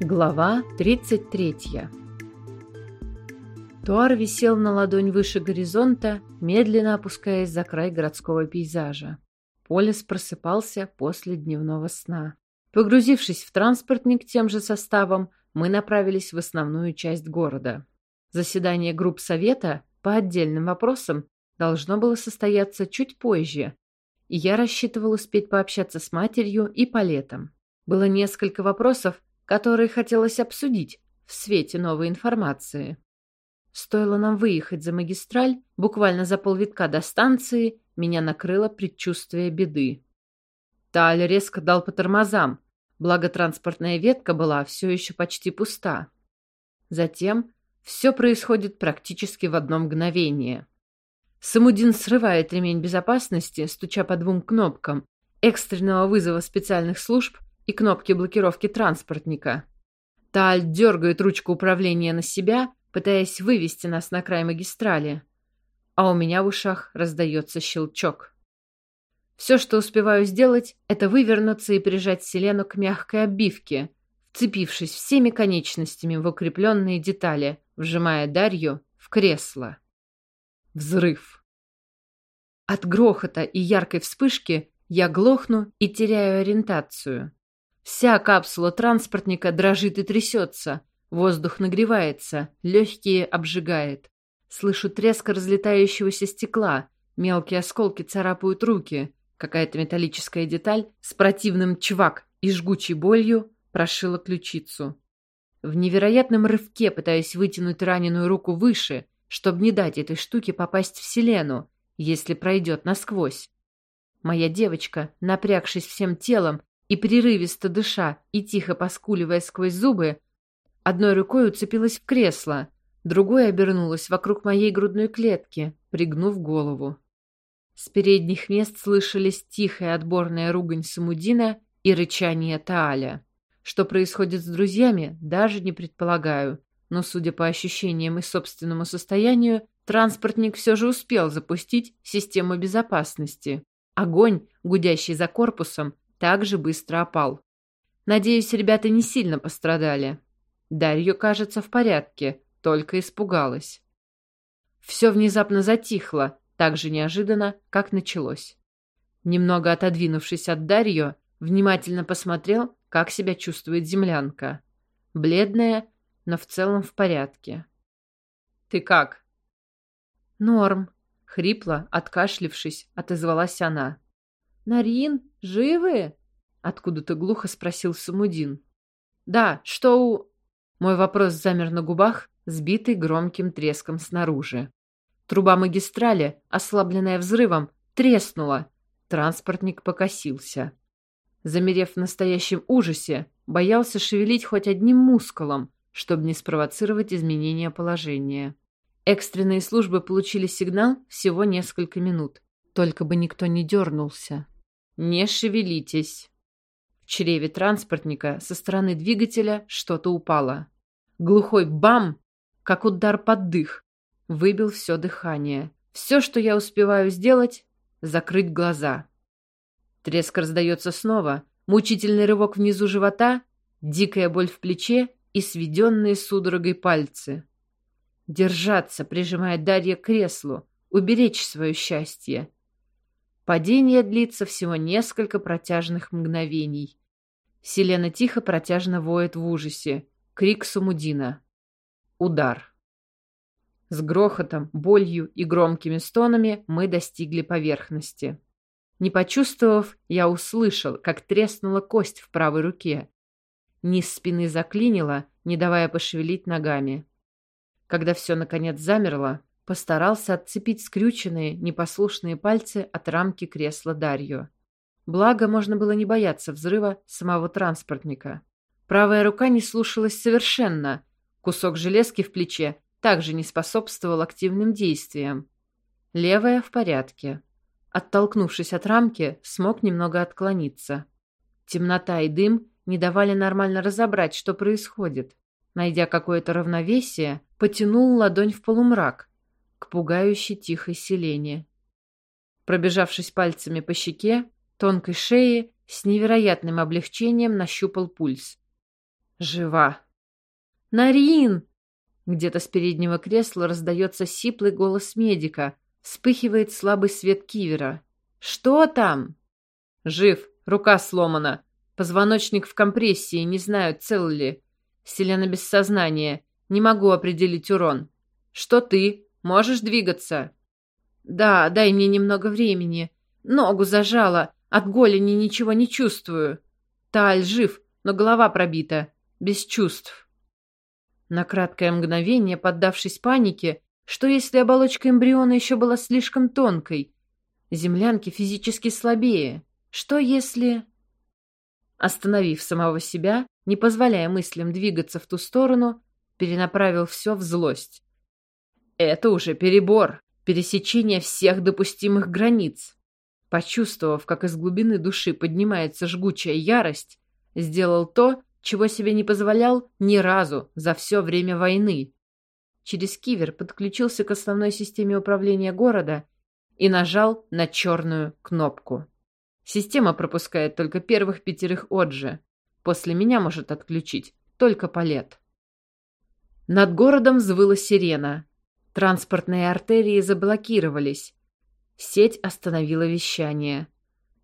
Глава 33 Туар висел на ладонь выше горизонта, медленно опускаясь за край городского пейзажа. Полис просыпался после дневного сна. Погрузившись в транспортник тем же составом, мы направились в основную часть города. Заседание групп совета по отдельным вопросам должно было состояться чуть позже, и я рассчитывал успеть пообщаться с матерью и Палетом. Было несколько вопросов, которые хотелось обсудить в свете новой информации. Стоило нам выехать за магистраль, буквально за полвитка до станции, меня накрыло предчувствие беды. Таль резко дал по тормозам, благо транспортная ветка была все еще почти пуста. Затем все происходит практически в одно мгновение. Самудин срывает ремень безопасности, стуча по двум кнопкам экстренного вызова специальных служб и кнопки блокировки транспортника. Таль дергает ручку управления на себя, пытаясь вывести нас на край магистрали. А у меня в ушах раздается щелчок. Все, что успеваю сделать, это вывернуться и прижать Селену к мягкой обивке, вцепившись всеми конечностями в укрепленные детали, вжимая Дарью в кресло. Взрыв. От грохота и яркой вспышки я глохну и теряю ориентацию. Вся капсула транспортника дрожит и трясется. Воздух нагревается, легкие обжигает. Слышу треск разлетающегося стекла. Мелкие осколки царапают руки. Какая-то металлическая деталь с противным чвак и жгучей болью прошила ключицу. В невероятном рывке пытаюсь вытянуть раненую руку выше, чтобы не дать этой штуке попасть в Селену, если пройдет насквозь. Моя девочка, напрягшись всем телом, и прерывисто дыша и тихо поскуливая сквозь зубы, одной рукой уцепилась в кресло, другой обернулась вокруг моей грудной клетки, пригнув голову. С передних мест слышались тихая отборная ругань Самудина и рычание Тааля. Что происходит с друзьями, даже не предполагаю, но, судя по ощущениям и собственному состоянию, транспортник все же успел запустить систему безопасности. Огонь, гудящий за корпусом, также быстро опал. Надеюсь, ребята не сильно пострадали. Дарью, кажется, в порядке, только испугалась. Все внезапно затихло, так же неожиданно, как началось. Немного отодвинувшись от Дарью, внимательно посмотрел, как себя чувствует землянка. Бледная, но в целом в порядке. «Ты как?» «Норм», — хрипло, откашлившись, отозвалась она. «Нарин, живы?» — откуда-то глухо спросил Самудин. «Да, что у...» Мой вопрос замер на губах, сбитый громким треском снаружи. Труба магистрали, ослабленная взрывом, треснула. Транспортник покосился. Замерев в настоящем ужасе, боялся шевелить хоть одним мускулом, чтобы не спровоцировать изменения положения. Экстренные службы получили сигнал всего несколько минут. Только бы никто не дернулся. «Не шевелитесь». В чреве транспортника со стороны двигателя что-то упало. Глухой бам, как удар под дых, выбил все дыхание. Все, что я успеваю сделать, закрыть глаза. Треск раздается снова, мучительный рывок внизу живота, дикая боль в плече и сведенные судорогой пальцы. Держаться, прижимая Дарья к креслу, уберечь свое счастье. Падение длится всего несколько протяжных мгновений. Селена тихо протяжно воет в ужасе. Крик Сумудина. Удар. С грохотом, болью и громкими стонами мы достигли поверхности. Не почувствовав, я услышал, как треснула кость в правой руке. Низ спины заклинило, не давая пошевелить ногами. Когда все наконец замерло, Постарался отцепить скрюченные, непослушные пальцы от рамки кресла Дарью. Благо, можно было не бояться взрыва самого транспортника. Правая рука не слушалась совершенно. Кусок железки в плече также не способствовал активным действиям. Левая в порядке. Оттолкнувшись от рамки, смог немного отклониться. Темнота и дым не давали нормально разобрать, что происходит. Найдя какое-то равновесие, потянул ладонь в полумрак, к пугающей тихой селене. Пробежавшись пальцами по щеке, тонкой шее, с невероятным облегчением нащупал пульс. Жива. «Нарин!» Где-то с переднего кресла раздается сиплый голос медика. Вспыхивает слабый свет кивера. «Что там?» «Жив. Рука сломана. Позвоночник в компрессии. Не знаю, цел ли. Селена без сознания. Не могу определить урон. Что ты? Можешь двигаться?» «Да, дай мне немного времени. Ногу зажала. От голени ничего не чувствую. Таль жив, но голова пробита. Без чувств». На краткое мгновение, поддавшись панике, что если оболочка эмбриона еще была слишком тонкой? Землянки физически слабее. Что если... Остановив самого себя, не позволяя мыслям двигаться в ту сторону, перенаправил все в злость. Это уже перебор, пересечение всех допустимых границ. Почувствовав, как из глубины души поднимается жгучая ярость, сделал то, чего себе не позволял ни разу за все время войны. Через кивер подключился к основной системе управления города и нажал на черную кнопку. Система пропускает только первых пятерых отже. После меня может отключить только палет. Над городом взвыла сирена. Транспортные артерии заблокировались. Сеть остановила вещание.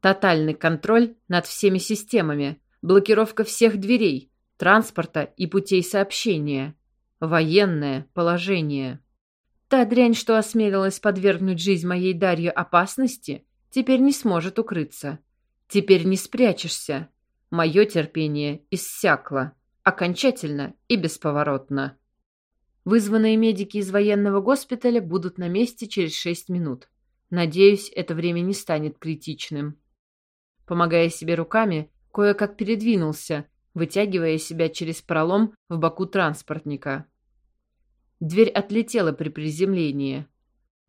Тотальный контроль над всеми системами, блокировка всех дверей, транспорта и путей сообщения, военное положение. Та дрянь, что осмелилась подвергнуть жизнь моей Дарье опасности, теперь не сможет укрыться. Теперь не спрячешься. Мое терпение иссякло. Окончательно и бесповоротно. Вызванные медики из военного госпиталя будут на месте через шесть минут. Надеюсь, это время не станет критичным. Помогая себе руками, кое-как передвинулся, вытягивая себя через пролом в боку транспортника. Дверь отлетела при приземлении.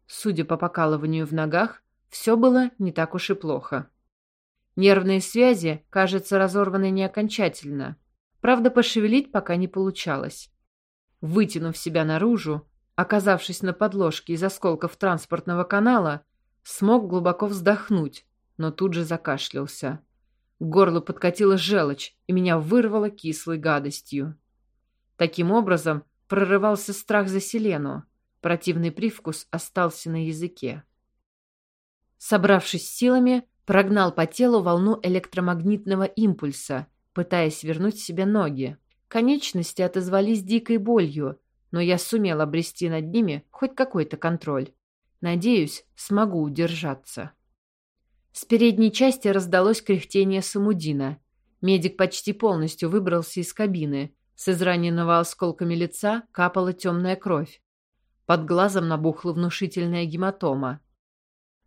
Судя по покалыванию в ногах, все было не так уж и плохо. Нервные связи, кажется, разорваны не окончательно. Правда, пошевелить пока не получалось. Вытянув себя наружу, оказавшись на подложке из осколков транспортного канала, смог глубоко вздохнуть, но тут же закашлялся. К горлу подкатила желчь, и меня вырвало кислой гадостью. Таким образом, прорывался страх за Селену. Противный привкус остался на языке. Собравшись силами, прогнал по телу волну электромагнитного импульса, пытаясь вернуть себе ноги. Конечности отозвались дикой болью, но я сумел обрести над ними хоть какой-то контроль. Надеюсь, смогу удержаться. С передней части раздалось кряхтение Самудина. Медик почти полностью выбрался из кабины. С израненного осколками лица капала темная кровь. Под глазом набухла внушительная гематома.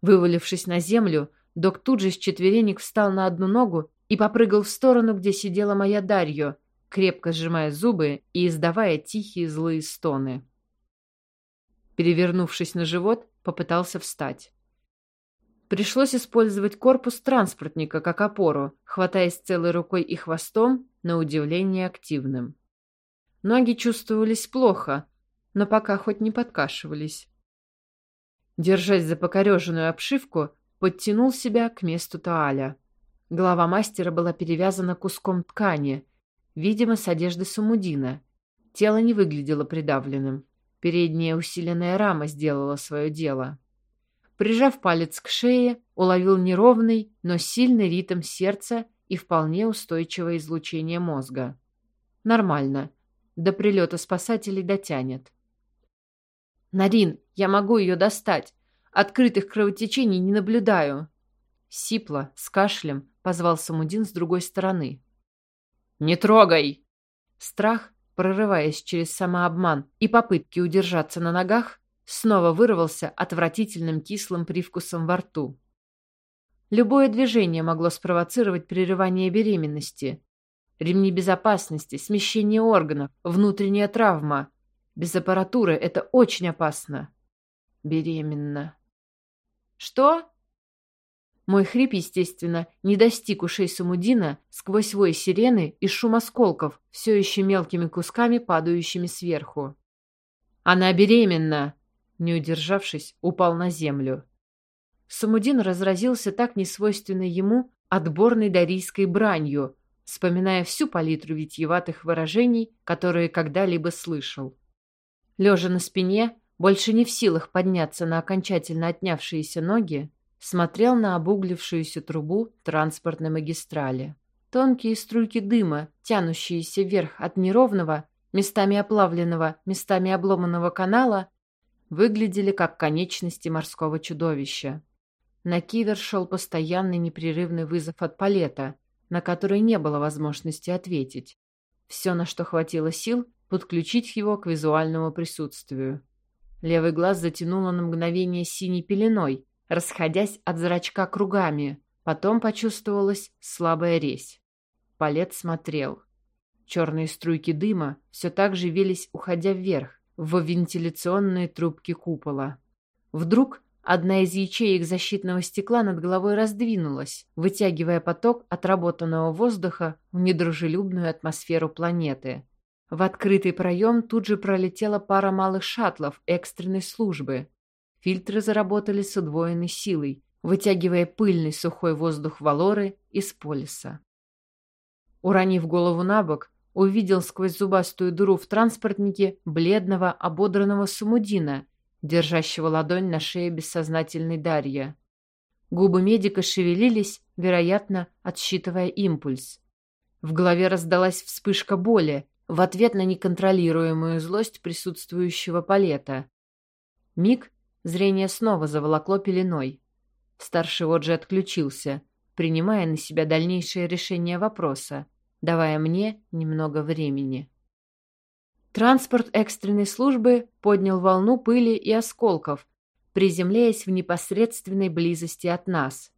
Вывалившись на землю, док тут же с четверенек встал на одну ногу и попрыгал в сторону, где сидела моя Дарьё, крепко сжимая зубы и издавая тихие злые стоны. Перевернувшись на живот, попытался встать. Пришлось использовать корпус транспортника как опору, хватаясь целой рукой и хвостом, на удивление активным. Ноги чувствовались плохо, но пока хоть не подкашивались. Держась за покореженную обшивку, подтянул себя к месту Тааля. Голова мастера была перевязана куском ткани, видимо, с одежды Сумудина. Тело не выглядело придавленным. Передняя усиленная рама сделала свое дело. Прижав палец к шее, уловил неровный, но сильный ритм сердца и вполне устойчивое излучение мозга. Нормально. До прилета спасателей дотянет. «Нарин, я могу ее достать. Открытых кровотечений не наблюдаю». Сипло, с кашлем, позвал Самудин с другой стороны. «Не трогай!» Страх, прорываясь через самообман и попытки удержаться на ногах, снова вырвался отвратительным кислым привкусом во рту. Любое движение могло спровоцировать прерывание беременности. Ремни безопасности, смещение органов, внутренняя травма. Без аппаратуры это очень опасно. Беременна. Что? Мой хрип, естественно, не достиг ушей Самудина сквозь вой сирены и шум осколков, все еще мелкими кусками, падающими сверху. «Она беременна!» Не удержавшись, упал на землю. Самудин разразился так несвойственной ему отборной дарийской бранью, вспоминая всю палитру витьеватых выражений, которые когда-либо слышал. Лежа на спине, больше не в силах подняться на окончательно отнявшиеся ноги, смотрел на обуглившуюся трубу транспортной магистрали. Тонкие струйки дыма, тянущиеся вверх от неровного, местами оплавленного, местами обломанного канала, выглядели как конечности морского чудовища. На кивер шел постоянный непрерывный вызов от палета, на который не было возможности ответить. Все, на что хватило сил, подключить его к визуальному присутствию. Левый глаз затянуло на мгновение синей пеленой, расходясь от зрачка кругами. Потом почувствовалась слабая резь. Палет смотрел. Черные струйки дыма все так же вились, уходя вверх, в вентиляционные трубки купола. Вдруг одна из ячеек защитного стекла над головой раздвинулась, вытягивая поток отработанного воздуха в недружелюбную атмосферу планеты. В открытый проем тут же пролетела пара малых шаттлов экстренной службы. Фильтры заработали с удвоенной силой, вытягивая пыльный сухой воздух Валоры из полиса. Уронив голову на бок, увидел сквозь зубастую дыру в транспортнике бледного, ободранного Самудина, держащего ладонь на шее бессознательной Дарья. Губы медика шевелились, вероятно, отсчитывая импульс. В голове раздалась вспышка боли в ответ на неконтролируемую злость присутствующего палета. Миг зрение снова заволокло пеленой. Старший Оджи отключился, принимая на себя дальнейшее решение вопроса давая мне немного времени. Транспорт экстренной службы поднял волну пыли и осколков, приземляясь в непосредственной близости от нас.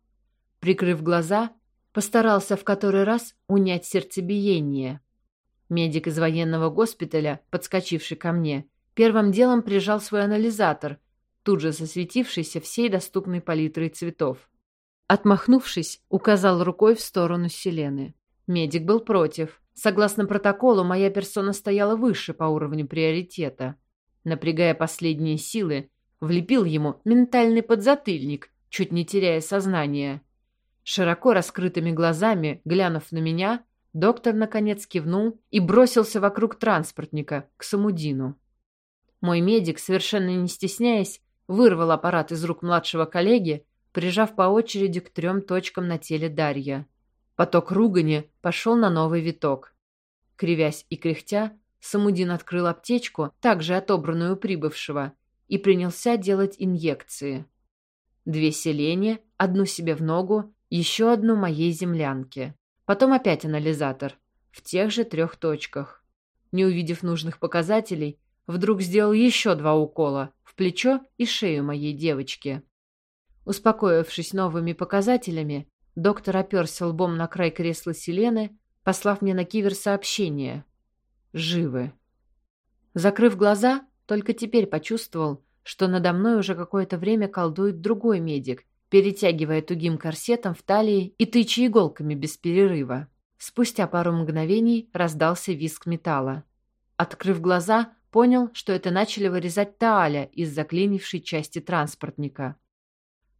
Прикрыв глаза, постарался в который раз унять сердцебиение. Медик из военного госпиталя, подскочивший ко мне, первым делом прижал свой анализатор, тут же засветившийся всей доступной палитрой цветов. Отмахнувшись, указал рукой в сторону Селены. Медик был против. Согласно протоколу, моя персона стояла выше по уровню приоритета. Напрягая последние силы, влепил ему ментальный подзатыльник, чуть не теряя сознание. Широко раскрытыми глазами, глянув на меня, доктор наконец кивнул и бросился вокруг транспортника, к Самудину. Мой медик, совершенно не стесняясь, вырвал аппарат из рук младшего коллеги, прижав по очереди к трем точкам на теле Дарья. Поток ругани пошел на новый виток. Кривясь и кряхтя, Самудин открыл аптечку, также отобранную у прибывшего, и принялся делать инъекции. Две селения, одну себе в ногу, еще одну моей землянке. Потом опять анализатор, в тех же трех точках. Не увидев нужных показателей, вдруг сделал еще два укола в плечо и шею моей девочки. Успокоившись новыми показателями, Доктор оперся лбом на край кресла Селены, послав мне на кивер сообщение. «Живы». Закрыв глаза, только теперь почувствовал, что надо мной уже какое-то время колдует другой медик, перетягивая тугим корсетом в талии и тыча иголками без перерыва. Спустя пару мгновений раздался визг металла. Открыв глаза, понял, что это начали вырезать Тааля из заклинившей части транспортника.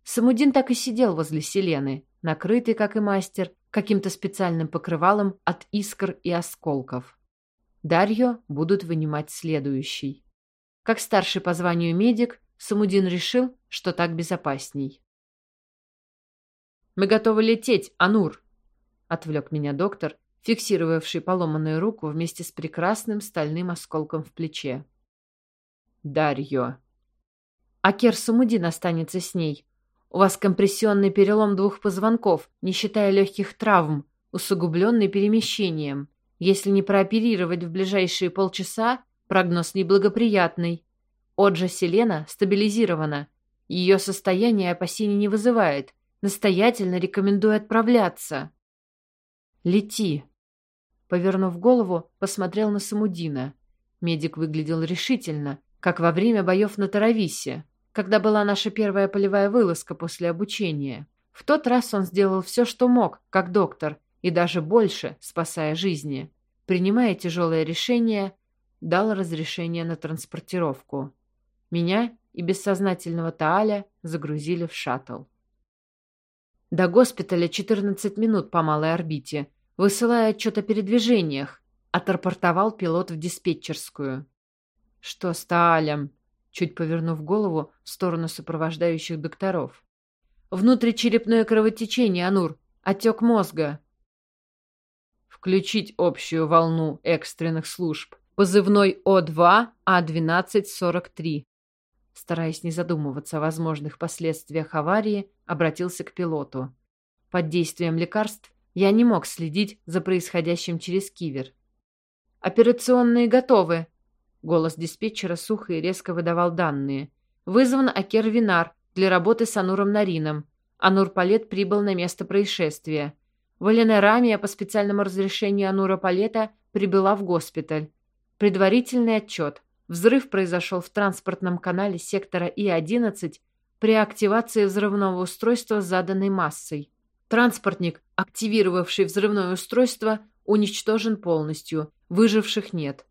Самудин так и сидел возле Селены, накрытый, как и мастер, каким-то специальным покрывалом от искр и осколков. Дарью будут вынимать следующий. Как старший по званию медик, Самудин решил, что так безопасней. «Мы готовы лететь, Анур!» — отвлек меня доктор, фиксировавший поломанную руку вместе с прекрасным стальным осколком в плече. «Дарьё!» «Акер Самудин останется с ней», у вас компрессионный перелом двух позвонков, не считая легких травм, усугубленный перемещением. Если не прооперировать в ближайшие полчаса, прогноз неблагоприятный. Оджа Селена стабилизирована. Ее состояние опасений не вызывает. Настоятельно рекомендую отправляться. «Лети!» Повернув голову, посмотрел на Самудина. Медик выглядел решительно, как во время боев на Тарависе когда была наша первая полевая вылазка после обучения. В тот раз он сделал все, что мог, как доктор, и даже больше, спасая жизни. Принимая тяжелое решение, дал разрешение на транспортировку. Меня и бессознательного Тааля загрузили в шаттл. До госпиталя 14 минут по малой орбите. Высылая отчет о передвижениях, отрапортовал пилот в диспетчерскую. «Что с Таалем?» чуть повернув голову в сторону сопровождающих докторов. «Внутричерепное кровотечение, Анур. Отек мозга». «Включить общую волну экстренных служб. Позывной О2 А1243». Стараясь не задумываться о возможных последствиях аварии, обратился к пилоту. Под действием лекарств я не мог следить за происходящим через кивер. «Операционные готовы!» Голос диспетчера сухо и резко выдавал данные. «Вызван Акер Винар для работы с Ануром Нарином. Анур Палет прибыл на место происшествия. Валена Рамия по специальному разрешению Анура Палета прибыла в госпиталь. Предварительный отчет. Взрыв произошел в транспортном канале сектора И-11 при активации взрывного устройства с заданной массой. Транспортник, активировавший взрывное устройство, уничтожен полностью, выживших нет.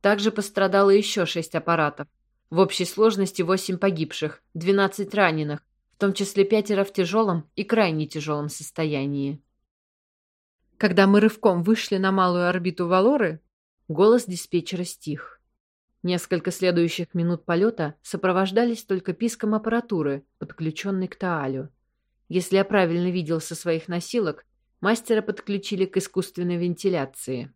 Также пострадало еще шесть аппаратов. В общей сложности восемь погибших, двенадцать раненых, в том числе пятеро в тяжелом и крайне тяжелом состоянии. Когда мы рывком вышли на малую орбиту Валоры, голос диспетчера стих. Несколько следующих минут полета сопровождались только писком аппаратуры, подключенной к Таалю. Если я правильно видел со своих носилок, мастера подключили к искусственной вентиляции.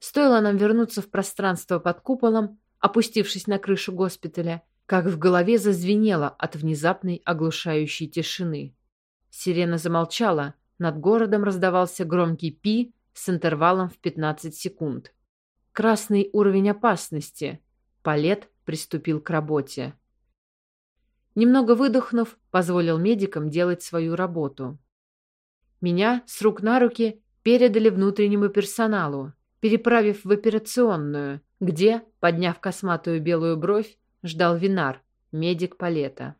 Стоило нам вернуться в пространство под куполом, опустившись на крышу госпиталя, как в голове зазвенело от внезапной оглушающей тишины. Сирена замолчала, над городом раздавался громкий пи с интервалом в 15 секунд. Красный уровень опасности. Палет приступил к работе. Немного выдохнув, позволил медикам делать свою работу. Меня с рук на руки передали внутреннему персоналу переправив в операционную, где, подняв косматую белую бровь, ждал Винар, медик Палета.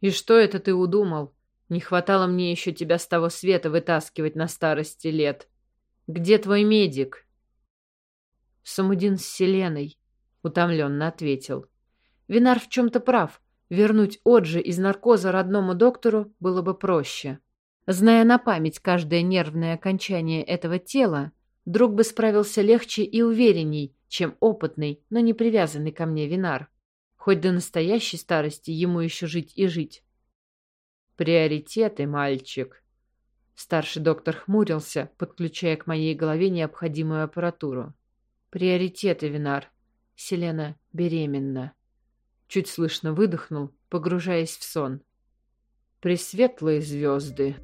«И что это ты удумал? Не хватало мне еще тебя с того света вытаскивать на старости лет. Где твой медик?» «Самудин с Селеной», — утомленно ответил. «Винар в чем-то прав. Вернуть Оджи из наркоза родному доктору было бы проще. Зная на память каждое нервное окончание этого тела, Друг бы справился легче и уверенней, чем опытный, но не привязанный ко мне винар. Хоть до настоящей старости ему еще жить и жить. «Приоритеты, мальчик!» Старший доктор хмурился, подключая к моей голове необходимую аппаратуру. «Приоритеты, Винар. Селена беременна». Чуть слышно выдохнул, погружаясь в сон. «Пресветлые звезды!»